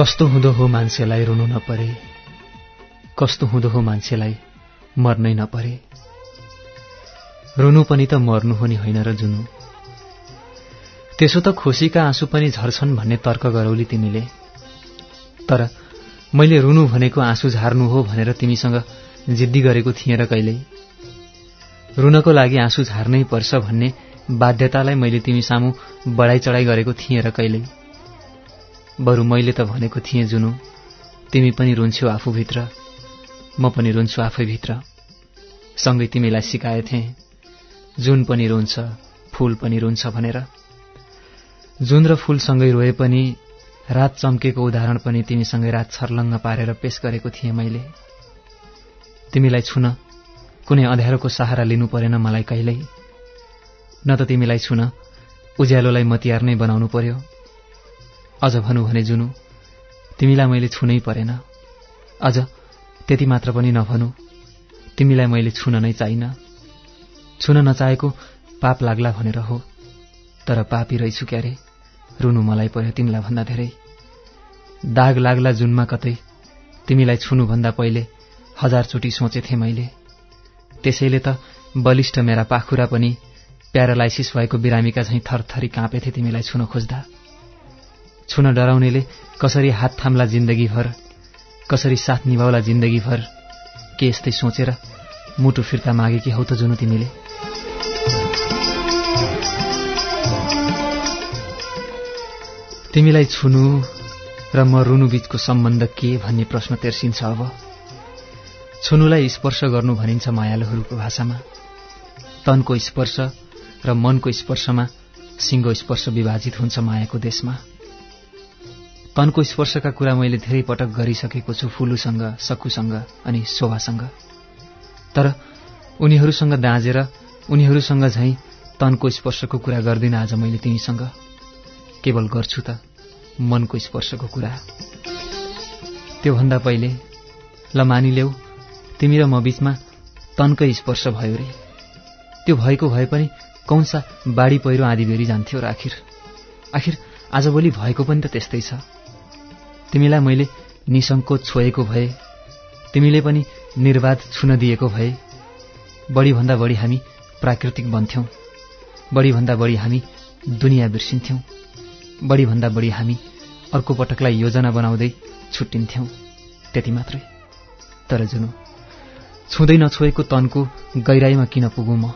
कस्तो हुँदो हो मान्छेलाई रुनु नपरे? कस्तो हुँदो हो मान्छेलाई मर्नै नपरे? रुनु पनि त मर्नु हो नि होइन र जुनु। त्यसो त खुसीका आँसु पनि झर्छन् भन्ने तर्क गरौली तिमीले। तर मैले रुनु भनेको आँसु झार्नु हो भनेर तिमीसँग जिद्दी गरेको थिएँ र कहिल्यै। रुनको लागि आँसु झार्नै पर्छ भन्ने बाध्यतालाई मैले तिमी सामु बढाइ चढाइ गरेको थिएँ र कहिल्यै। बरु मैले त भनेको थिएँ जुनु। तिमी पनि रुन्छौ आफूभित्र। म पनि रुन्छु आफैभित्र। सँगै तिमीलाई सिकाएथे। जुन पनि रुन्छ फूल पनि रुन्छ भनेर। जुन र फूलसँगै रोए पनि रात चम्केको उदाहरण पनि तिमीसँगै रात छर्लङ्ग पारेर पेश गरेको थिएँ मैले। तिमीलाई छुन। कुनै अँध्यारोको सहारा लिनु परेन मलाई कहिल्यै। न त तिमीलाई छुन। उज्यालोलाई मतियार नै बनाउनु पर्यो। अझ भनौँ भने जुनु तिमीलाई मैले छुनै परेन। अझ त्यति मात्र पनि नभनु तिमीलाई मैले छुन नै चाहिन। छुन नचाहेको पाप लाग्ला भनेर हो तर पापी रहेछु क्यारे रुनु मलाई पर्यो तिमीलाई भन्दा धेरै। दाग लाग्ला जुनमा कतै तिमीलाई छुनुभन्दा पहिले हजारचोटि सोचेथे मैले। त्यसैले त बलिष्ठ मेरा पाखुरा पनि प्यारालाइसिस भएको बिरामीका झैँ थरथरी काँपेथे तिमीलाई छुन खोज्दा। छुन डराउनेले कसरी हात थाम्ला जिन्दगीभर कसरी साथ निभाउला जिन्दगीभर के यस्तै सोचेर मुटु फिर्ता मागेकी हौ त जुनु तिमीले? तिमीलाई छुनु र म रुनु बीचको सम्बन्ध के भन्ने प्रश्न तेर्सिन्छ अब? छुनुलाई स्पर्श गर्नु भनिन्छ मायालुहरूको भाषामा। तनको स्पर्श र मनको स्पर्शमा सिङ्गो स्पर्श विभाजित हुन्छ मायाको देशमा। तनको स्पर्शका कुरा मैले धेरै पटक गरिसकेको छु फुलुसँग सकुसँग अनि शोभासँग। तर उनीहरूसँग दाँजेर उनीहरूसँग झैँ तनको स्पर्शको कुरा गर्दिन आज मैले तिमीसँग। केवल गर्छु त मनको स्पर्शको कुरा। त्योभन्दा पहिले ल मानिलेऊ तिमी र म बीचमा तनकै स्पर्श भयो रे। त्यो भएको भए पनि कौन्सा बाढी पहिरो आँधीबेरी जान्थ्यो र आखिर? आखिर आजभोलि भएको पनि त त्यस्तै छ। तिमीलाई मैले निसङ्कोच छोएको भए तिमीले पनि निर्वाध छुन दिएको भए बढीभन्दा बढी हामी प्राकृतिक बन्थ्यौँ बढीभन्दा बढी हामी दुनियाँ बिर्सिन्थ्यौँ बढीभन्दा बढी हामी अर्को पटकलाई योजना बनाउँदै छुट्टिन्थ्यौँ त्यति मात्रै। तर जुनु छुँदै नछोएको तनको गहिराईमा किन पुगुँ म?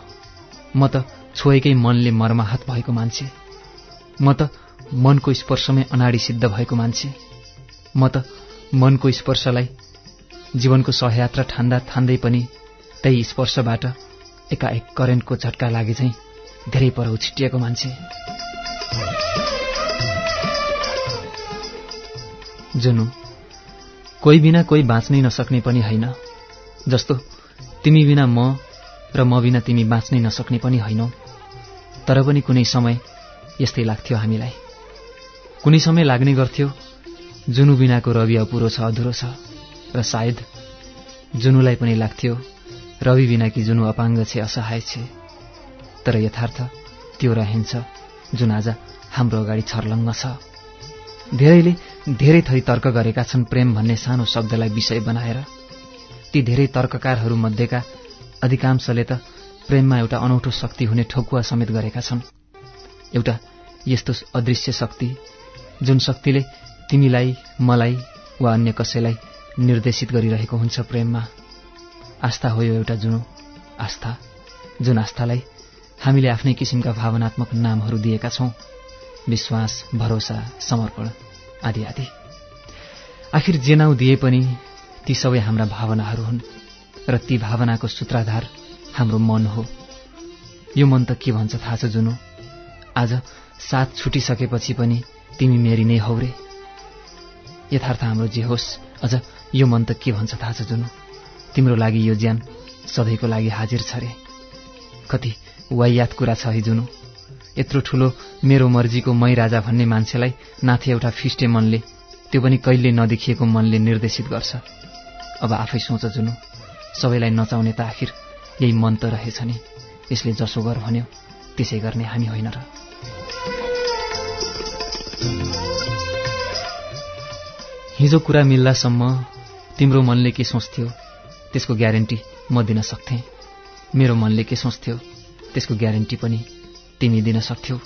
म त छोएकै मनले मर्माहत भएको मान्छे म त मनको स्पर्शमै अनाडी सिद्ध भएको मान्छे। म त मनको स्पर्शलाई जीवनको सहयात्रा ठान्दा ठान्दै पनि त्यही स्पर्शबाट एकाएक करेन्टको झट्का लागे चाहिँ धेरै पर छिटिएको मान्छे। जुनु कोही बिना कोही बाँच्नै नसक्ने पनि होइन जस्तो तिमी बिना म र म बिना तिमी बाँच्नै नसक्ने पनि होइनौ। तर पनि कुनै समय यस्तै लाग्थ्यो हामीलाई। कुनै समय लाग्ने गर्थ्यो जुनु बिनाको रवि अपुरो छ अधुरो छ। र सायद जुनुलाई पनि लाग्थ्यो रवि बिना कि जुनु अपाङ्ग छे असहाय छे। तर यथार्थ त्यो रहन्छ जुन आज हाम्रो अगाडि छर्लङ्ग छ। धेरैले धेरै थरी तर्क गरेका छन् प्रेम भन्ने सानो शब्दलाई विषय बनाएर। ती धेरै तर्ककारहरूमध्येका अधिकांशले त प्रेममा एउटा अनौठो शक्ति हुने ठोकुवा समेत गरेका छन्। एउटा यस्तो अदृश्य शक्ति जुन शक्तिले तिमीलाई मलाई वा अन्य कसैलाई निर्देशित गरिरहेको हुन्छ प्रेममा। आस्था हो यो एउटा जुन आस्था जुन आस्थालाई हामीले आफ्नै किसिमका भावनात्मक नामहरू दिएका छौं। विश्वास भरोसा समर्पण आदि आदि। आखिर जे नाउँ दिए पनि ती सबै हाम्रा भावनाहरू हुन् र ती भावनाको सूत्राधार हाम्रो मन हो। यो मन त के भन्छ थाहा छ जुनु? आज साथ छुटिसकेपछि पनि तिमी मेरी नै हौ रे। यथार्थ हाम्रो जे होस्। अझ यो मन त के भन्छ थाहा छ जुनु? तिम्रो लागि यो ज्यान सधैँको लागि हाजिर छ रे। कति वायात कुरा छ है जुनु? यत्रो ठुलो मेरो मर्जीको मै राजा भन्ने मान्छेलाई नाथे एउटा फिस्टे मनले त्यो पनि कहिले नदेखिएको मनले निर्देशित गर्छ। अब आफै सोच जुनु। सबैलाई नचाउने त आखिर यही मन त रहेछ नि। यसले जसो गर भन्यो त्यसै गर्ने हामी होइन र। हिजो कुरा मिल्दासम्म तिम्रो मनले के सोच्थ्यो त्यसको ग्यारेन्टी म दिन सक्थेँ। मेरो मनले के सोच्थ्यो त्यसको ग्यारेन्टी पनि तिमी दिन सक्थ्यौ।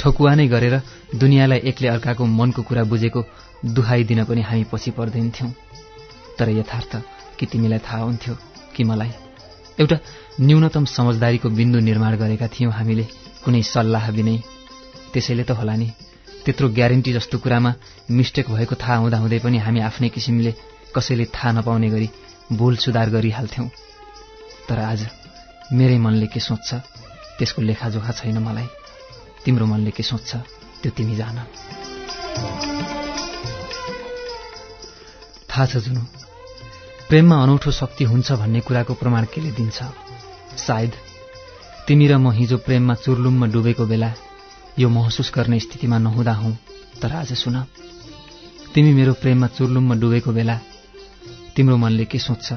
ठोकुवा नै गरेर दुनियाँलाई एकले अर्काको मनको कुरा बुझेको दुहाई दिन पनि हामी पछि पर्दैनथ्यौँ। तर यथार्थ कि तिमीलाई थाहा हुन्थ्यो कि मलाई। एउटा न्यूनतम समझदारीको बिन्दु निर्माण गरेका थियौँ हामीले कुनै सल्लाह बिनै। त्यसैले त होला नि। त्यत्रो ग्यारेन्टी जस्तो कुरामा मिस्टेक भएको थाहा हुँदाहुँदै पनि हामी आफ्नै किसिमले कसैले थाहा नपाउने गरी भूल सुधार गरिहाल्थ्यौँ। तर आज मेरै मनले के सोच्छ त्यसको लेखाजोखा छैन मलाई। तिम्रो मनले के सोच्छ त्यो तिमी जान। थाहा छ जुनु प्रेममा अनौठो शक्ति हुन्छ भन्ने कुराको प्रमाण केले दिन्छ? सायद तिमी र म हिजो प्रेममा चुर्लुममा डुबेको बेला यो महसुस गर्ने स्थितिमा नहुँदा हौ तर आज सुन। तिमी मेरो प्रेममा चुर्लुममा डुबेको बेला तिम्रो मनले के सोच्छ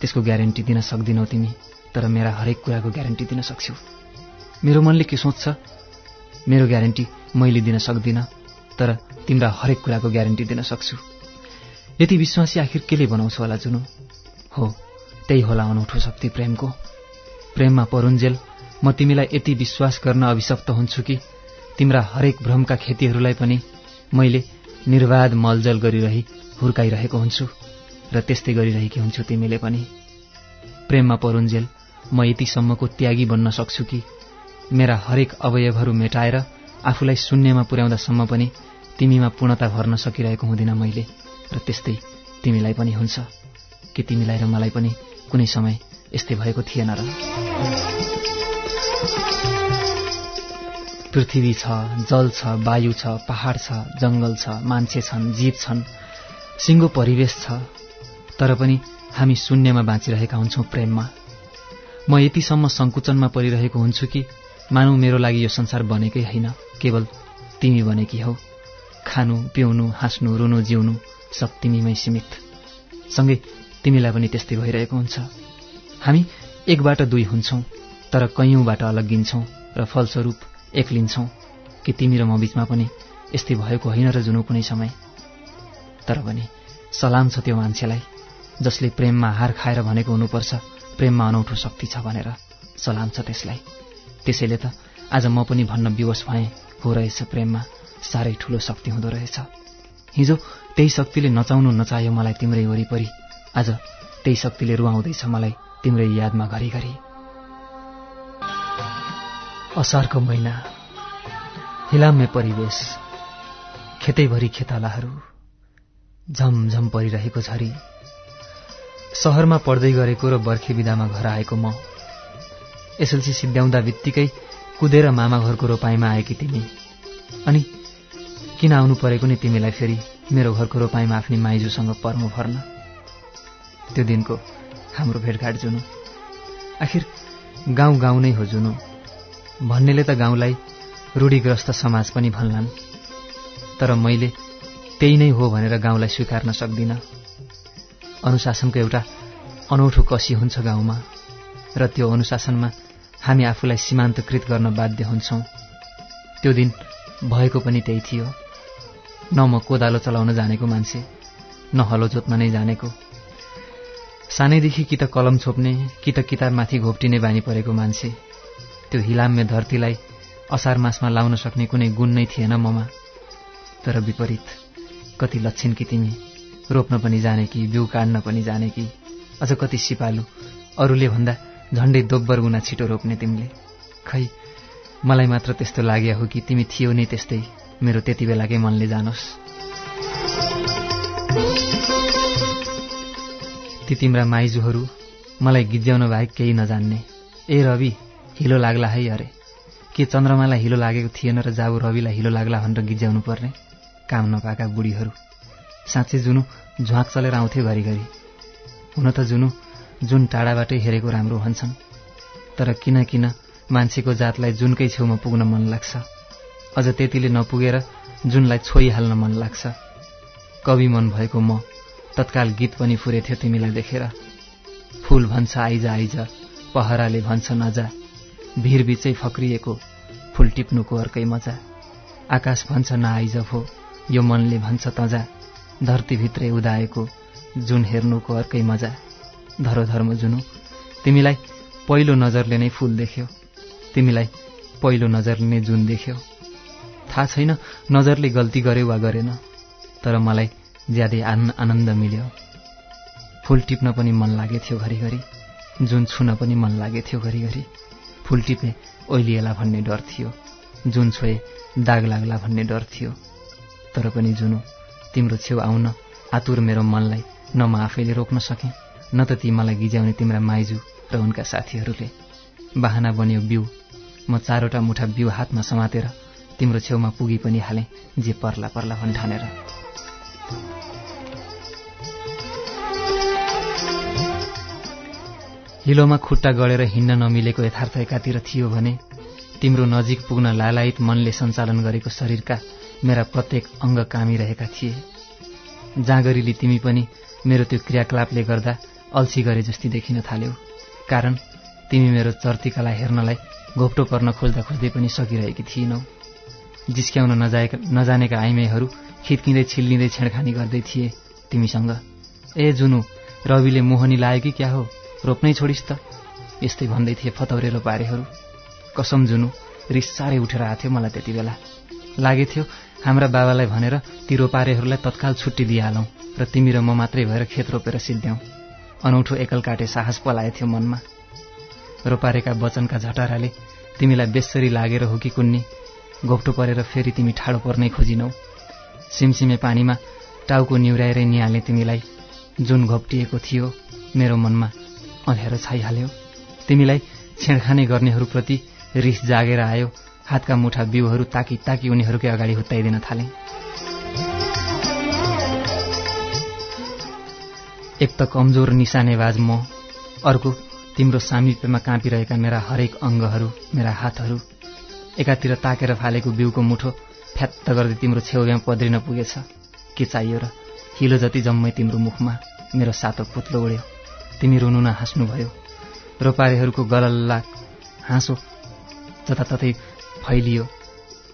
त्यसको ग्यारेन्टी दिन सक्दिनौ तिमी तर मेरा हरेक कुराको ग्यारेन्टी दिन सक्छौ। मेरो मनले के सोच्छ? मेरो ग्यारेन्टी मैले दिन सक्दिनँ तर तिम्रा हरेक कुराको ग्यारेन्टी दिन सक्छु। यति विश्वासी आखिर केले बनाउँछ होला जुनु? हो त्यही होला अनौठो शक्ति प्रेमको। प्रेममा परुन्जेल म तिमीलाई यति विश्वास गर्न अभिशप्त हुन्छु कि तिम्रा हरेक भ्रमका खेतीहरूलाई पनि मैले निर्वाध मलजल गरिरही हुर्काइरहेको हुन्छु र त्यस्तै गरिरहेकी हुन्छु तिमीले पनि। प्रेममा परुन्जेल म यतिसम्मको त्यागी बन्न सक्छु कि मेरा हरेक अवयवहरू मेटाएर आफूलाई शून्यमा पुर्याउँदासम्म पनि तिमीमा पूर्णता भर्न सकिरहेको हुँदिन मैले र त्यस्तै तिमीलाई पनि हुन्छ कि तिमीलाई र मलाई पनि कुनै समय यस्तै भएको थिएन र। पृथ्वी छ जल छ वायु छ पहाड छ जङ्गल छ मान्छे छन् जीव छन् सिङ्गो परिवेश छ। तर पनि हामी शून्यमा बाँचिरहेका हुन्छौँ प्रेममा। म यतिसम्म सङ्कुचनमा परिरहेको हुन्छु कि मानौ मेरो लागि यो संसार बनेकै होइन। केवल तिमी बनेकी हौ। खानु पिउनु हाँस्नु रुनु जिउनु सब तिमीमै सीमित। सँगै तिमीलाई पनि त्यस्तै भइरहेको हुन्छ। हामी एकबाट दुई हुन्छौँ तर कैयौँबाट अलग्गिन्छौँ र फलस्वरूप एक्लिन्छौँ कि तिमी र म बिचमा पनि यस्तै भएको होइन र जुनु कुनै समय। तर पनि सलाम छ त्यो मान्छेलाई जसले प्रेममा हार खाएर भनेको हुनुपर्छ प्रेममा अनौठो शक्ति छ भनेर। सलाम छ त्यसलाई। त्यसैले त आज म पनि भन्न विवश भएँ हो रहेछ प्रेममा साह्रै ठूलो शक्ति हुँदो रहेछ। हिजो त्यही शक्तिले नचाउनु नचाह्यो मलाई तिम्रै वरिपरि। आज त्यही शक्तिले रुवाउँदैछ मलाई तिम्रै यादमा घरिघरि। असारको महिना हिलाम्य परिवेश खेतैभरि खेतालाहरू झमझम परिरहेको झरी सहरमा पढ्दै गरेको र बर्खे विधामा घर आएको म एसएलसी सिद्ध्याउँदा बित्तिकै कुदेर मामा घरको रोपाइँमा आएकी तिमी अनि किन आउनु परेको नि तिमीलाई फेरि मेरो घरको रोपाइँमा आफ्नै माइजूसँग पर्म फर्न त्यो दिनको हाम्रो भेटघाट जुनु। आखिर गाउँ गाउँ नै हो जुनु। भन्नेले त गाउँलाई रूढिग्रस्त समाज पनि भन्लान्। तर मैले त्यही नै हो भनेर गाउँलाई स्वीकार्न सक्दिनँ अनुशासनको एउटा अनौठो कसी हुन्छ गाउँमा र त्यो अनुशासनमा हामी आफूलाई सीमान्तकृत गर्न बाध्य हुन्छौँ। त्यो दिन भएको पनि त्यही थियो। न म कोदालो चलाउन जानेको मान्छे न हलो जोत्न नै जानेको। सानैदेखि कि त कलम छोप्ने कि त किताबमाथि घोप्टिने बानी परेको मान्छे। त्यो हिलाम्य धरतीलाई असार मासमा लाउन सक्ने कुनै गुण नै थिएन ममा। तर विपरीत कति लक्षण कि तिमी रोप्न पनि जाने कि बिउ काट्न पनि जाने कि अझ कति सिपालु अरूले भन्दा झन्डै दोब्बर गुना छिटो रोप्ने तिमीले। खै मलाई मात्र त्यस्तो लाग्यो हो कि तिमी थियो नि त्यस्तै मेरो त्यति बेलाकै मनले जानुहोस् ती तिम्रा माइजूहरू मलाई गिज्याउन बाहेक केही नजान्ने। ए रवि हिलो लाग्ला है अरे। के चन्द्रमालाई हिलो लागेको थिएन र जाबु रविलाई हिलो लाग्ला भनेर गिज्याउनु पर्ने काम नपाएका बुढीहरू। साँच्चै जुनु झ्वाक चलेर आउँथ्यो घरिघरि। हुन त जुनु जुन टाढाबाटै हेरेको राम्रो भन्छन् तर किन किन मान्छेको जातलाई जुनकै छेउमा पुग्न मन लाग्छ? अझ त्यतिले नपुगेर जुनलाई छोइहाल्न मन लाग्छ। कवि मन भएको म तत्काल गीत पनि फुरेथ्यो तिमीलाई देखेर। फूल भन्छ आइज आइज पहराले भन्छ नजा। भिर बिचै फक्रिएको फुल टिप्नुको अर्कै मजा। आकाश भन्छ नआइज भो यो मनले भन्छ तजा। धरतीभित्रै उदाएको जुन हेर्नुको अर्कै मजा। धरोधर्म जुनु तिमीलाई पहिलो नजरले नै फूल देख्यो। तिमीलाई पहिलो नजरले नै जुन देख्यो। थाहा छैन नजरले गल्ती गर्यो वा गरेन तर मलाई ज्यादै आनन्द मिल्यो। फुल टिप्न पनि मन लागेथ्यो घरिघरि जुन छुन पनि मन लागेथ्यो घरिघरि। फुल टिपे ओइलिएला भन्ने डर थियो। जुन छोए दाग लाग्ला भन्ने डर थियो। तर पनि जुनु तिम्रो छेउ आउन आतुर मेरो मनलाई न म आफैले रोक्न सकेँ न त ती मलाई गिज्याउने तिम्रा माइजू र उनका साथीहरूले। बाहना बन्यो बिउ। म चारवटा मुठा बिउ हातमा समातेर तिम्रो छेउमा पुगी पनि हालेँ जे पर्ला पर्ला भन्ठानेर। हिलोमा खुट्टा गढेर हिँड्न नमिलेको यथार्थ एकातिर थियो भने तिम्रो नजिक पुग्न लालायत मनले सञ्चालन गरेको शरीरका मेरा प्रत्येक अङ्ग कामिरहेका थिए। जाँगरीले तिमी पनि मेरो त्यो क्रियाकलापले गर्दा अल्छी गरे जस्तै देखिन थाल्यौ। कारण तिमी मेरो चर्तिकालाई हेर्नलाई घोप्टो पर्न खोज्दा खोज्दै पनि सकिरहेकी थिएनौ। जिस्क्याउन नजाएका नजानेका आइमाईहरू खित्किँदै छिल्लिँदै छेडखानी गर्दै थिए तिमीसँग। ए जुनु रविले मोहनी लायो कि क्या हो? रोप्नै छोडिस् त। यस्तै भन्दै थिए फतौरेलो पारेहरू कसम जुनु रिस साह्रै उठेर आएको मलाई त्यति बेला। लागेथ्यो हाम्रा बाबालाई भनेर ती रोपारेहरूलाई तत्काल छुट्टी दिइहालौँ र तिमी र म मात्रै भएर खेत रोपेर सिद्ध्याउँ। अनौठो एकल काटे साहस पलाएथ्यो मनमा। रोपारेका वचनका झटाराले तिमीलाई बेसरी लागेर हो कि कुन्नी? घोप्टो परेर फेरि तिमी ठाडो पर्नै खोजिनौ। सिमसिमे पानीमा टाउको निहुराएरै निहाल्ने तिमीलाई जुन घोप्टिएको थियो मेरो मनमा अँध्यारो छाइहाल्यो। तिमीलाई छेडखाने गर्नेहरूप्रति रिस जागेर आयो। हातका मुठा बिउहरू ताकी ताकी उनीहरूकै अगाडि हुत्ताइदिन थाले। एक त कमजोर निशानेबाज म अर्को तिम्रो सामिप्यमा काँपिरहेका मेरा हरेक अङ्गहरू मेरा हातहरू एकातिर ताकेर फालेको बिउको मुठो फ्यात्त गर्दै तिम्रो छेउमा पद्रिन पुगेछ। के चाहियो र हिलो जति जम्मै तिम्रो मुखमा मेरो सातो पुत्लो उड्यो। तिमी रुनु हाँस्नुभयो। रोपारेहरूको गलल्ला हाँसो जताततै फैलियो।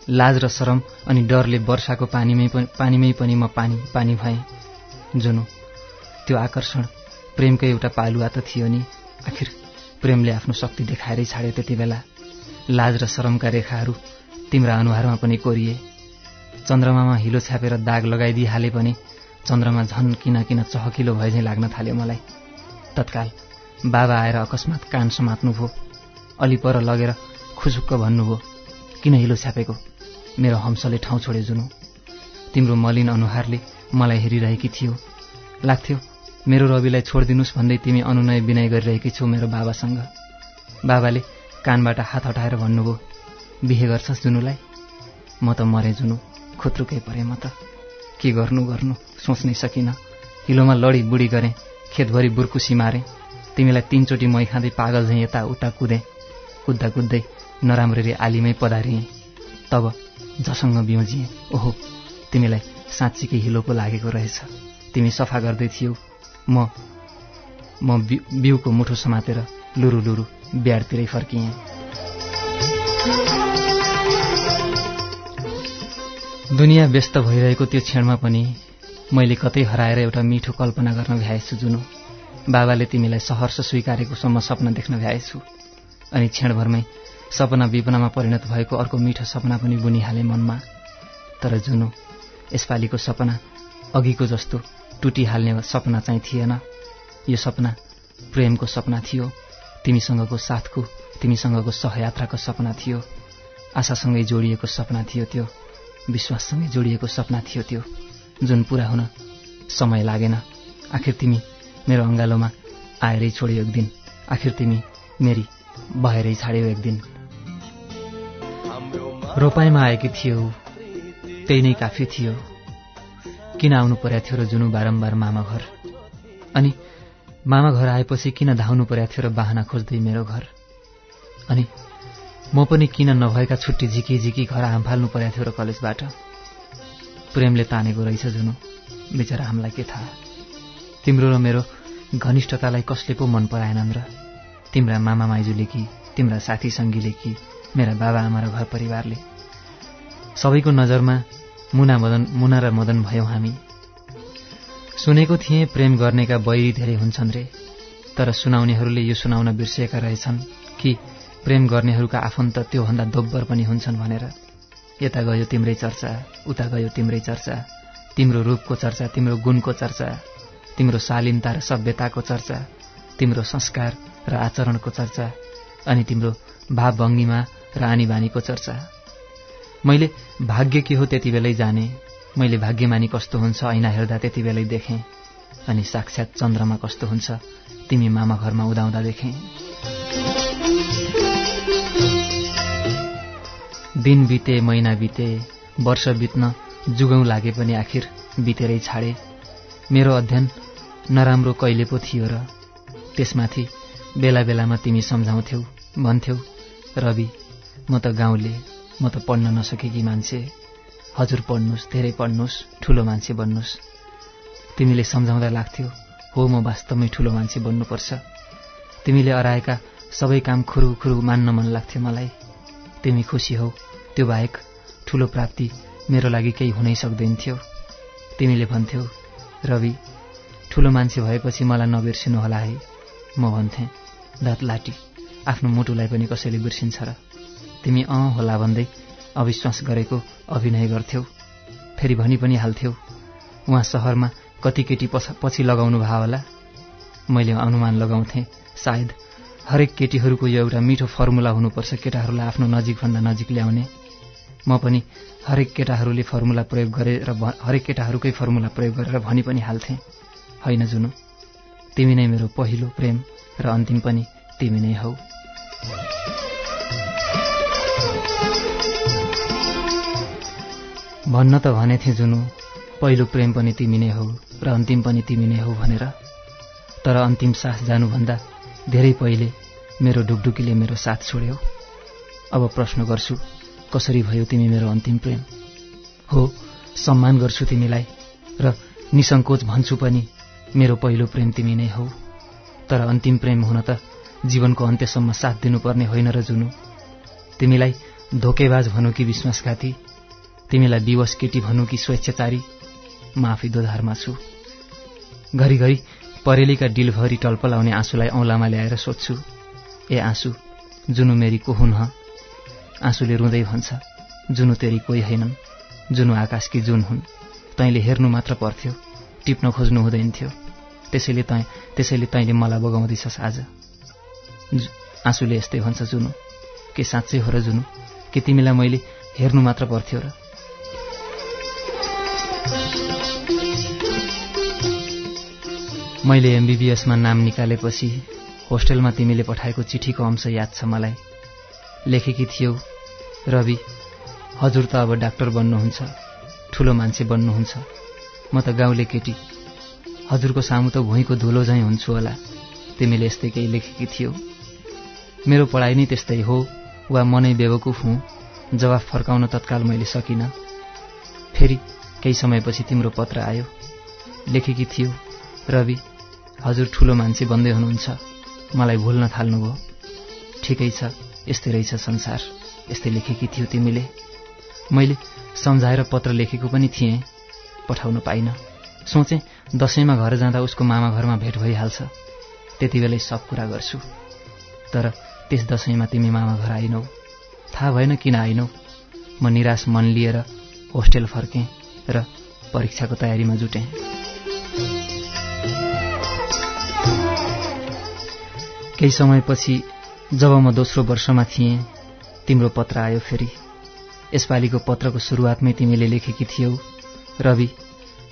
लाज र शरम अनि डरले वर्षाको पानीमै पनि पानीमै पनि म पानी पानी भएँ। जुनु त्यो आकर्षण प्रेमकै एउटा पालुवा त थियो नि। आखिर प्रेमले आफ्नो शक्ति देखाएरै छाड्यो त्यति बेला। लाज र शरमका रेखाहरू तिम्रा अनुहारमा पनि कोरिए। चन्द्रमामा हिलो छ्यापेर दाग लगाइदिइहाले पनि चन्द्रमा झन किन किन चहकिलो भए झैँ लाग्न थाल्यो मलाई। तत्काल। बाबा आएर अकस्मात कान समात्नुभयो। अलि पर लगेर खुसुक्क भन्नुभयो किन हिलो छ्यापेको? मेरो हंसले ठाउँ छोडे जुनु। तिम्रो मलिन अनुहारले मलाई हेरिरहेकी थियो। लाग्थ्यो मेरो रविलाई छोडिदिनुहोस् भन्दै तिमी अनुनय विनय गरिरहेकी छौ मेरो बाबासँग बाबाले कानबाट हात हटाएर भन्नुभयो बिहे गर्छस् जुनुलाई? म त मरे जुनु। खुत्रुकै परे म त। के गर्नु गर्नु? सोच्नै सकिनँ। हिलोमा लडी बुढी गरेँ। खेतभरि बुर्कुसी मारेँ तिमीलाई तिनचोटि मै खाँदै पागल झैँ यता उता कुदेँ कुद्दा कुद्दै नराम्ररी आलीमै पधारिएँ तब जसँग बिउजिएँ ओहो तिमीलाई साँच्चीकै हिलो पो लागेको रहेछ तिमी सफा गर्दै थियौ म म बिउको मुठो समातेर लुरु लुरु बिहारतिरै फर्किएँ। दुनियाँ व्यस्त भइरहेको त्यो क्षणमा पनि मैले कतै हराएर एउटा मिठो कल्पना गर्न भ्याएछु जुनु। बाबाले तिमीलाई सहर्ष स्वीकारेको सम्म सपना देख्न भ्याएछु। अनि क्षणभरमै सपना विपनामा परिणत भएको अर्को मिठो सपना पनि बुनिहाले मनमा। तर जुनु यसपालिको सपना अघिको जस्तो टुटिहाल्ने सपना चाहिँ थिएन। यो सपना प्रेमको सपना थियो। तिमीसँगको साथको तिमीसँगको सहयात्राको सपना थियो। आशासँगै जोडिएको सपना थियो त्यो। विश्वाससँगै जोडिएको सपना थियो त्यो। जुन पुरा हुन समय लागेन आखिर तिमी मेरो अङ्गालोमा आएरै छोड्यो एक दिन आखिर तिमी मेरी भएरै छाड्यौ एक दिन रोपाइँमा आएकी थियौ त्यही नै काफी थियो। किन आउनु पर्या थियो र जुनु बारम्बार मामा घर अनि मामा घर आएपछि किन धाउनु पर्या थियो र बाहना खोज्दै मेरो घर? अनि म पनि किन नभएका छुट्टी झिकी झिकी घर हामफाल्नु पर्या थियो र कलेजबाट? प्रेमले तानेको रहेछ जुनु। बिचरा हामीलाई के थाहा? तिम्रो र मेरो घनिष्ठतालाई कसले पो मन पराएनन् र तिम्रा मामा माइजूले कि तिम्रा साथी सङ्गीले कि मेरा बाबा आमा र घर परिवारले? सबैको नजरमा मुना मदन मुना र मदन भयौँ हामी। सुनेको थिएँ प्रेम गर्नेका बैरी धेरै हुन्छन् रे। तर सुनाउनेहरूले यो सुनाउन बिर्सिएका रहेछन् कि प्रेम गर्नेहरूका आफन्त त्योभन्दा दोब्बर पनि हुन्छन् भनेर। यता गयो तिम्रै चर्चा उता गयो तिम्रै चर्चा। तिम्रो रूपको चर्चा तिम्रो गुणको चर्चा तिम्रो शालीनता र सभ्यताको चर्चा तिम्रो संस्कार र आचरणको चर्चा अनि तिम्रो भावभङ्गीमा र आनी बानीको चर्चा। मैले भाग्य के हो त्यति बेलै जाने मैले भाग्यमानी कस्तो हुन्छ ऐना हेर्दा त्यति बेलै देखेँ अनि साक्षात् चन्द्रमा कस्तो हुन्छ तिमी मामा घरमा उदाउँदा देखेँ। दिन बिते महिना बिते वर्ष बित्न जुगौँ लागे पनि आखिर बितेरै छाडे। मेरो अध्ययन नराम्रो कहिले पो थियो र त्यसमाथि बेला बेलामा तिमी सम्झाउँथ्यौ भन्थ्यौ रवि म त गाउँले म त पढ्न नसकेकी मान्छे। हजुर पढ्नुहोस् धेरै पढ्नुहोस् ठुलो मान्छे बन्नुहोस् तिमीले सम्झाउँदा लाग्थ्यो हो म वास्तवमै ठुलो मान्छे बन्नुपर्छ। तिमीले अराएका सबै काम खुरु खुरु मान्न मन लाग्थ्यो मलाई। तिमी खुसी हौ त्यो बाहेक ठुलो प्राप्ति मेरो लागि केही हुनै सक्दैन थियो। तिमीले भन्थ्यौ रवि ठुलो मान्छे भएपछि मलाई नबिर्सिनु होला है। म भन्थेँ दात लाटी आफ्नो मुटुलाई पनि कसैले बिर्सिन्छ र। तिमी अँ होला भन्दै अविश्वास गरेको अभिनय गर्थ्यौ। फेरि भनी पनि हाल्थ्यौ उहाँ सहरमा कति केटी पछि लगाउनु भयो होला? मैले अनुमान लगाउँथेँ सायद हरेक केटीहरूको यो एउटा मिठो फर्मुला हुनुपर्छ केटाहरूलाई आफ्नो नजिकभन्दा नजिक ल्याउने। म पनि हरेक केटाहरूले फर्मुला प्रयोग गरे र हरेक केटाहरूकै फर्मुला प्रयोग गरेर भनी पनि हाल्थेँ। होइन जुनु तिमी नै मेरो पहिलो प्रेम र अन्तिम पनि तिमी नै हौ। भन्न त भनेथे जुनु पहिलो प्रेम पनि तिमी नै हौ र अन्तिम पनि तिमी नै हौ भनेर। तर अन्तिम सास जानुभन्दा धेरै पहिले मेरो ढुकढुकीले मेरो साथ छोड्यौ। अब प्रश्न गर्छु कसरी भयो तिमी मेरो अन्तिम प्रेम? हो सम्मान गर्छु तिमीलाई र निसङ्कोच भन्छु पनि मेरो पहिलो प्रेम तिमी नै हौ। तर अन्तिम प्रेम हुन त जीवनको अन्त्यसम्म साथ दिनुपर्ने होइन र जुनु। तिमीलाई धोकेबाज भनौँ कि विश्वासघाती? तिमीलाई विवश केटी भनौँ कि स्वेच्छाचारी? म आफै दोधारमा छु। घरिघरि परेलीका डिलभरि टल्पलाउने आँसुलाई औँलामा ल्याएर सोध्छु ए आँसु जुनु मेरी को हुन् आँसुले रुँदै भन्छ जुनु तेरी कोही होइनन् जुनु आकाशकी जुन हुन्। तैँले हेर्नु मात्र पर्थ्यो टिप्न खोज्नु हुँदैन थियो। त्यसैले तँ त्यसैले तैँले मलाई बगाउँदैछस् आज। आँसुले यस्तै भन्छ जुनु के साँच्चै हो र जुनु? कि तिमीलाई मैले हेर्नु मात्र पर्थ्यो र? मैले एमबिबिएसमा नाम निकालेपछि होस्टेलमा तिमीले पठाएको चिठीको अंश याद छ मलाई। लेखेकी थियौ। रवि हजुर त अब डाक्टर बन्नुहुन्छ ठुलो मान्छे बन्नुहुन्छ। म त गाउँले केटी। हजुरको सामु त भुइँको धुलो झैँ हुन्छु होला। तिमीले यस्तै केही लेखेकी थियौ। मेरो पढाइ नै त्यस्तै हो वा म नै बेवकुफ हुँ जवाफ फर्काउन तत्काल मैले सकिनँ। फेरि केही समयपछि तिम्रो पत्र आयो। लेखेकी थियौ रवि हजुर ठुलो मान्छे बन्दै हुनुहुन्छ। मलाई भुल्न थाल्नुभयो। ठिकै छ। यस्तै रहेछ संसार। यस्तै लेखेकी थियो तिमीले। मैले सम्झाएर पत्र लेखेको पनि थिएँ। पठाउन पाइनँ। सोचेँ दसैँमा घर जाँदा उसको मामा घरमा भेट भइहाल्छ। त्यति बेलै सब कुरा गर्छु। तर त्यस दसैँमा तिमी मामा घर आइनौ। थाहा भएन किन आइनौ। म निराश मन लिएर होस्टेल फर्केँ र परीक्षाको तयारीमा जुटेँ। केही समयपछि जब म दोस्रो वर्षमा थिएँ तिम्रो पत्र आयो फेरि। यसपालिको पत्रको सुरुवातमै तिमीले लेखेकी थियौ रवि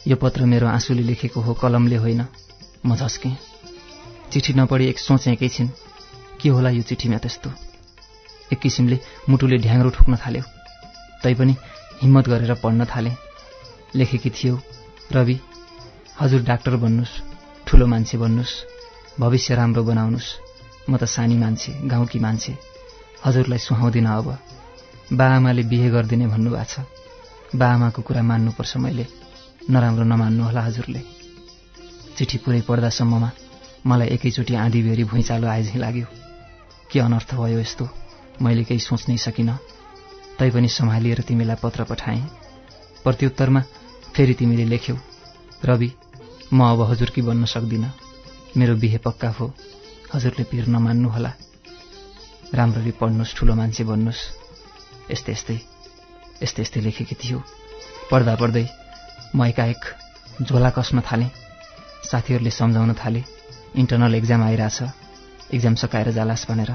यो पत्र मेरो आँसुले लेखेको हो कलमले होइन। म झस्केँ। चिठी नपढी एक सोच एकैछिन के होला यो चिठीमा त्यस्तो? एक किसिमले मुटुले ढ्याङ्ग्रो ठोक्न थाल्यो। तैपनि हिम्मत गरेर पढ्न थालेँ। लेखेकी थियौ रवि हजुर डाक्टर बन्नुहोस् ठुलो मान्छे बन्नुहोस् भविष्य राम्रो बनाउनुहोस्। म त सानी मान्छे गाउँकी मान्छे। हजुरलाई सुहाउँदिनँ अब। बा आमाले बिहे गरिदिने भन्नुभएको छ। बा आमाको कुरा मान्नुपर्छ मैले। नराम्रो नमान्नुहोला हजुरले। चिठी पुरै पढ्दासम्ममा मलाई एकैचोटि आँधी भेरी भुइँचालो आएझै लाग्यो। के अनर्थ भयो यस्तो? मैले केही सोच्नै सकिनँ। तैपनि सम्हालिएर तिमीलाई पत्र पठाएँ। प्रत्युत्तरमा फेरि तिमीले लेख्यौ रवि म अब हजुरकी बन्न सक्दिनँ। मेरो बिहे पक्का हो। हजुरले पिर नमान्नुहोला राम्ररी पढ्नुहोस् ठुलो मान्छे बन्नुहोस् यस्तै यस्तै यस्तै यस्तै लेखेकी थियो। पढ्दा पढ्दै म एकाएक झोला कस्न थालेँ। साथीहरूले सम्झाउन थाले इन्टरनल एक्जाम आइरहेछ। एक्जाम सकाएर जालास् भनेर।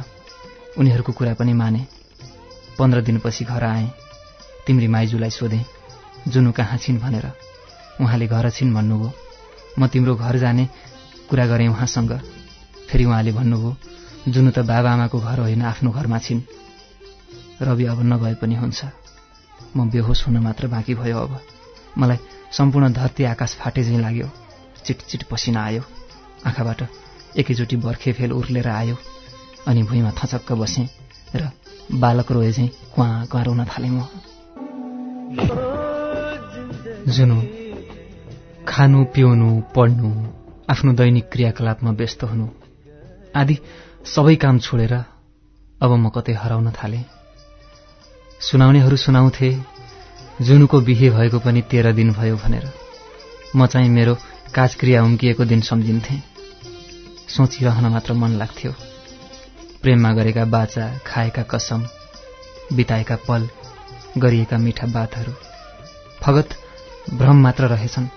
उनीहरूको कुरा पनि माने। पन्ध्र दिनपछि घर आएँ। तिम्री माइजूलाई सोधेँ जुनु कहाँ छिन्? भनेर। उहाँले घर छिन् भन्नुभयो। म तिम्रो घर जाने कुरा गरेँ उहाँसँग। फेरि उहाँले भन्नुभयो जुनु त बाबाआमाको घर होइन आफ्नो घरमा छिन्। रवि अब नभए पनि हुन्छ। म बेहोस हुन मात्र बाँकी भयो अब। मलाई सम्पूर्ण धरती आकाश फाटे झैँ लाग्यो। चिटचिट पसिना आयो। आँखाबाट एकैचोटि बर्खे फेल उर्लेर आयो। अनि भुइँमा थचक्क बसेँ र बालक रोए झैँ कुवा कुवा रुन थालेँ म। जुनु खानु पिउनु पढ्नु आफ्नो दैनिक क्रियाकलापमा व्यस्त हुनु आदि सबै काम छोडेर अब म कतै हराउन थालेँ। सुनाउनेहरू सुनाउँथे जुनुको बिहे भएको पनि तेह्र दिन भयो भनेर। म चाहिँ मेरो काजक्रिया उम्किएको दिन सम्झिन्थेँ। सोचिरहन मात्र मन लाग्थ्यो। प्रेममा गरेका बाचा खाएका कसम बिताएका पल गरिएका मिठा बातहरू। फगत भ्रम मात्र रहेछन्।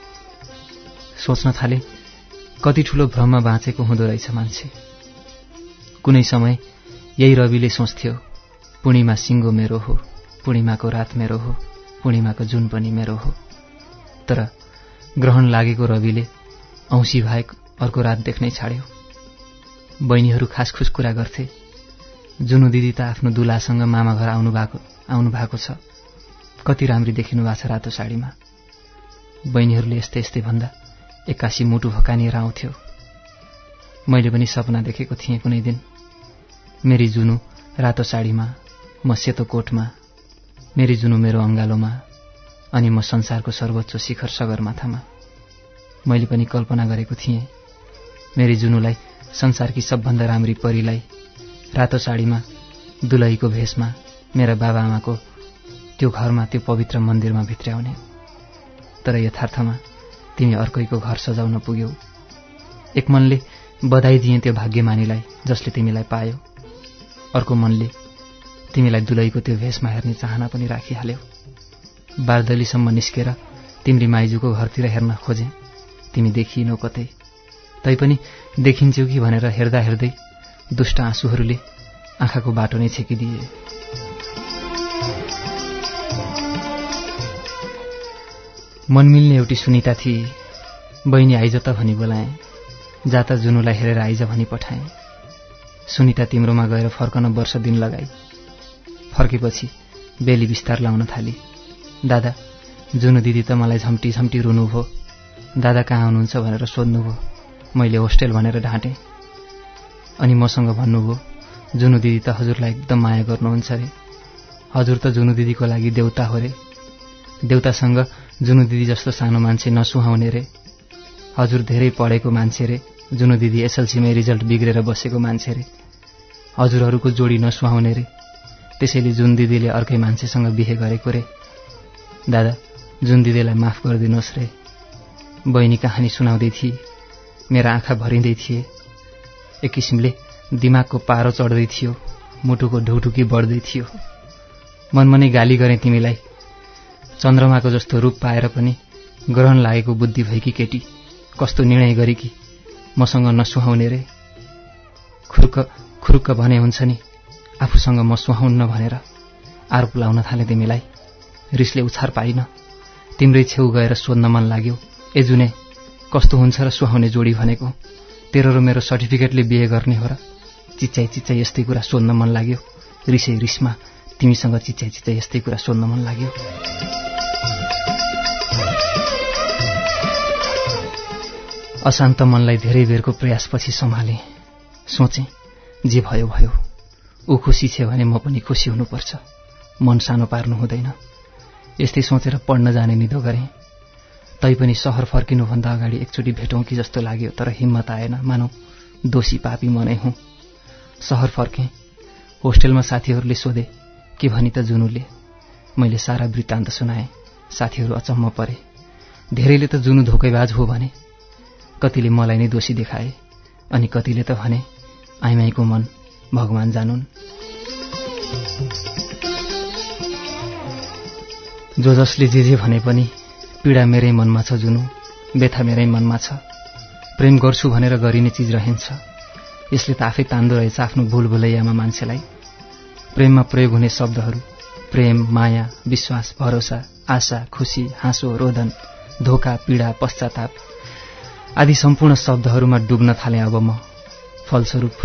सोच्न थाले कति ठुलो भ्रममा बाँचेको हुँदो रहेछ मान्छे। कुनै समय यही रविले सोच्थ्यो पूर्णिमा सिङ्गो मेरो हो पूर्णिमाको रात मेरो हो पूर्णिमाको जुन पनि मेरो हो। तर ग्रहण लागेको रविले औँसी बाहेक अर्को रात देख्नै छाड्यो। बहिनीहरू खासखुस कुरा गर्थे। जुनु दिदी त आफ्नो दुलासँग मामा घर आउनु भएको आउनु भएको छ। कति राम्री देखिनु भएको छ रातो साडीमा। बहिनीहरूले यस्तै यस्तै भन्दा एक्कासी मुटु भकानिएर आउँथ्यो। मैले पनि सपना देखेको थिएँ कुनै दिन। मेरी जुनु रातो साडीमा म सेतो कोटमा मेरी जुनु मेरो अङ्गालोमा अनि म संसारको सर्वोच्च शिखर सगरमाथामा। मैले पनि कल्पना गरेको थिएँ मेरी जुनुलाई संसारकी सबभन्दा राम्री परीलाई रातो साडीमा दुलहीको भेषमा मेरा बाबाआमाको त्यो घरमा त्यो पवित्र मन्दिरमा भित्र्याउने तर यथार्थमा तिमी अर्कैको घर सजाउन पुग्यौ। एक मनले बधाई दिए त्यो भाग्यमानीलाई जसले तिमीलाई पायो। अर्को मनले तिमीलाई दुलैको त्यो भेषमा हेर्ने चाहना पनि राखिहाल्यौ। बारदलीसम्म निस्केर तिम्री माइजूको घरतिर हेर्न खोजे। तिमी देखिनौ कतै। तैपनि देखिन्छौ कि भनेर हेर्दा हेर्दै दुष्ट आँसुहरूले आँखाको बाटो नै छेकिदिए। मन मिल्ने एउटी सुनिता थिए बहिनी आइज त भनी बोलाएँ। जाता जुनुलाई हेरेर आइज भनी पठाएँ। सुनिता तिम्रोमा गएर फर्कन वर्ष दिन लगाई। फर्केपछि बेली बिस्तार लाउन थाली। दादा जुनु दिदी त मलाई झम्टी झम्टी रुनुभयो। दादा कहाँ हुनुहुन्छ भनेर सोध्नुभयो। मैले होस्टेल भनेर ढाँटेँ। अनि मसँग भन्नुभयो जुनु दिदी त हजुरलाई एकदम माया गर्नुहुन्छ अरे। हजुर त जुनु दिदीको लागि देउता हो रे देउतासँग जुनु दिदी जस्तो सानो मान्छे नसुहाउने रे हजुर धेरै पढेको मान्छे रे जुनु दिदी एसएलसीमै रिजल्ट बिग्रेर बसेको मान्छे रे हजुरहरूको जोडी नसुहाउने रे। त्यसैले जुन दिदीले अर्कै मान्छेसँग बिहे गरेको रे। दादा जुन दिदीलाई माफ गरिदिनुहोस् रे। बहिनी कहानी सुनाउँदै थिए। मेरा आँखा भरिँदै थिए। एक किसिमले दिमागको पारो चढ्दै थियो। मुटुको ढुकढुकी बढ्दै थियो। मनमनै गाली गरेँ तिमीलाई। चन्द्रमाको जस्तो रूप पाएर पनि ग्रहण लागेको बुद्धि भएकी केटी कस्तो निर्णय गरेकी मसँग नसुहाउने रे। खुर्क खुरुक्क भने हुन्छ नि आफूसँग म सुहाउन्न भनेर आरोप लाउन थालेँ तिमीलाई। रिसले उछार पाइन तिम्रै छेउ गएर सोध्न मन लाग्यो ए जुने कस्तो हुन्छ र सुहाउने जोडी भनेको? तेरो र मेरो सर्टिफिकेटले बिहे गर्ने हो र चिच्चाइ चिच्चाइ यस्तै कुरा सोध्न मन लाग्यो। रिसै रिसमा तिमीसँग चिच्चाइ चिच्चाइ यस्तै कुरा सोध्न मन लाग्यो। अशान्त मनलाई धेरै बेरको प्रयासपछि सम्हालेँ। सोचेँ जे भयो भयो। ऊ खुसी छ भने म पनि खुसी हुनुपर्छ। मन सानो पार्नु हुँदैन। यस्तै सोचेर पढ्न जाने निदो गरेँ। तैपनि सहर फर्किनुभन्दा अगाडि एकचोटि भेटौँ कि जस्तो लाग्यो तर हिम्मत आएन। मानौ दोषी पापी म नै हुँ। सहर फर्केँ। होस्टेलमा साथीहरूले सोधे के भनी त जुनुले? मैले सारा वृत्तान्त सुनाएँ। साथीहरू अचम्म परे धेरैले त जुनु धोकैबाज हो भने। कतिले मलाई नै दोषी देखाए अनि कतिले त भने आइमाईको मन भगवान जानुन्। जो जसले जे जे भने पनि पीडा मेरै मनमा छ जुनु व्यथा मेरै मनमा छ। प्रेम गर्छु भनेर गरिने चिज रहन्छ। यसले त आफै तान्दो रहेछ आफ्नो भुल भुलैयामा मान्छेलाई। प्रेममा प्रयोग हुने शब्दहरू प्रेम माया विश्वास भरोसा आशा खुसी हाँसो रोदन धोका पीडा पश्चाताप आदि सम्पूर्ण शब्दहरूमा डुब्न थालेँ अब म। फलस्वरूप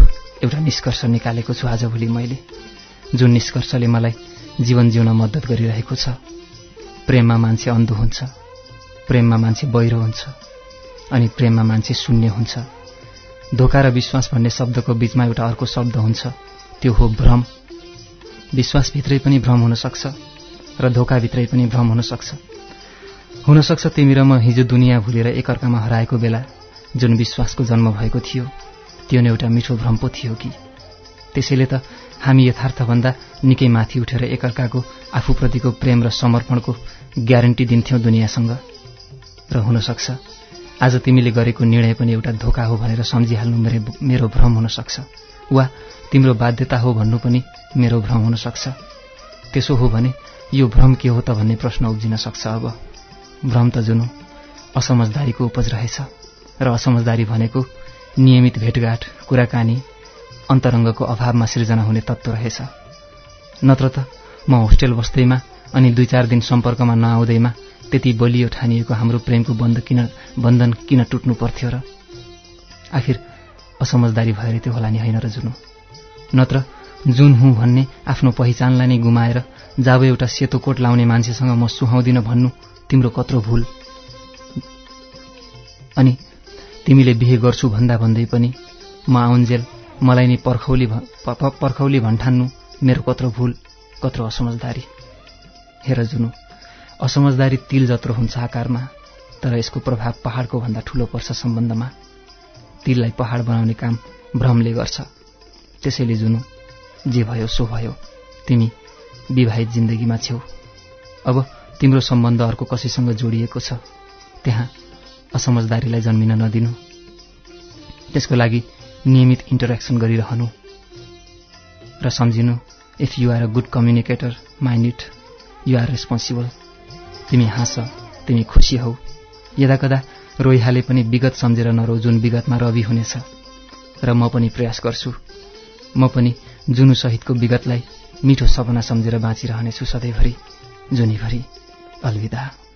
एउटा निष्कर्ष निकालेको छु आजभोलि मैले जुन निष्कर्षले मलाई जीवन जिउन मद्दत गरिरहेको छ। प्रेममा मान्छे अन्धो हुन्छ प्रेममा मान्छे बहिरो हुन्छ अनि प्रेममा मान्छे शून्य हुन्छ। धोका र विश्वास भन्ने शब्दको बीचमा एउटा अर्को शब्द हुन्छ त्यो हो भ्रम। विश्वासभित्रै पनि भ्रम हुन सक्छ र धोकाभित्रै पनि भ्रम हुन सक्छ हुनसक्छ तिमी र म हिजो दुनियाँ भुलेर एकअर्कामा हराएको बेला जुन विश्वासको जन्म भएको थियो। त्यो नै एउटा मिठो भ्रम पो थियो कि। त्यसैले त हामी यथार्थभन्दा निकै माथि उठेर एकअर्काको आफूप्रतिको प्रेम र समर्पणको ग्यारेन्टी दिन्थ्यौँ दुनियाँसँग। र हुनसक्छ। आज तिमीले गरेको निर्णय पनि एउटा धोका हो भनेर सम्झिहाल्नु मेरो मेरो भ्रम हुन सक्छ वा तिम्रो बाध्यता हो भन्नु पनि मेरो भ्रम हुन सक्छ त्यसो हो भने यो भ्रम के हो त भन्ने प्रश्न उब्जिन सक्छ अब। भ्रम त जुन असमझदारीको उपज रहेछ। र असमझदारी भनेको नियमित भेटघाट कुराकानी अन्तरङ्गको अभावमा सिर्जना हुने तत्त्व रहेछ। नत्र त म होस्टेल बस्दैमा अनि दुई चार दिन सम्पर्कमा नआउँदैमा त्यति बलियो ठानिएको हाम्रो प्रेमको बन्द किन बन्धन किन टुट्नु पर्थ्यो र? आखिर असमझदारी भएर त्यो होला नि होइन र जुनु। नत्र जुन हुँ भन्ने आफ्नो पहिचानलाई नै गुमाएर जब एउटा सेतो कोट लाउने मान्छेसँग म सुहाउँदिन भन्नु तिम्रो कत्रो भूल। अनि तिमीले बिहे गर्छु भन्दा भन्दै पनि म आउन्जेल मलाई नै पर्खौली पर्खौली भन्ठान्नु मेरो कत्रो भूल कत्रो असमझदारी। हेर जुनु असमझदारी तिल जत्रो हुन्छ आकारमा तर यसको प्रभाव पहाडको भन्दा ठूलो पर्छ सम्बन्धमा। तिललाई पहाड बनाउने काम भ्रमले गर्छ। त्यसैले जुनु जे भयो सो भयो। तिमी विवाहित जिन्दगीमा छेउ। अब तिम्रो सम्बन्ध अर्को कसैसँग जोडिएको छ? त्यहाँ असमझदारीलाई जन्मिन नदिनु। त्यसको लागि नियमित इन्टरेक्सन गरिरहनु र सम्झिनु if you are a good communicator mind you are responsible तिमी हाँस तिमी खुसी हौ। यदाकदा रोइहाले पनि विगत सम्झेर नरो जुन विगतमा रवि हुनेछ र म पनि प्रयास गर्छु। म पनि जुनुसहितको विगतलाई मिठो सपना सम्झेर बाँचिरहनेछु सधैँभरि। जुनीभरि अलविदा।